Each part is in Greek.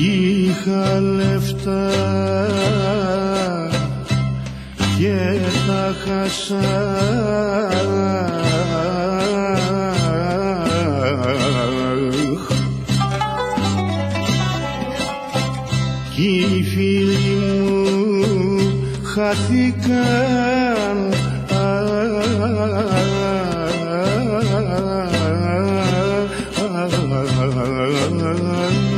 Είχα λεφτά και τα χάσα. Κι οι φίλοι μου χάθηκαν Κι οι φίλοι μου χάθηκαν και μόλις τα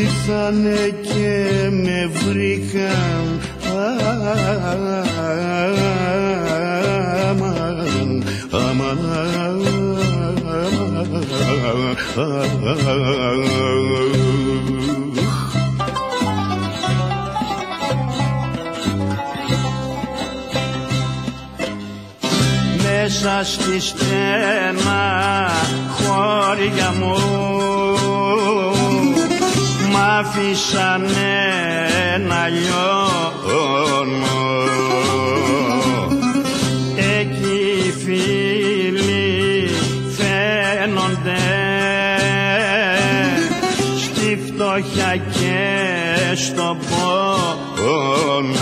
ήρθανε και με βρήκαν αμάν, αμάν, αμάν. μέσα στη στένα χώρια μου μ' άφησανε να λιώνω. Εκεί οι φίλοι φαίνονται στη φτώχεια και στον πόνο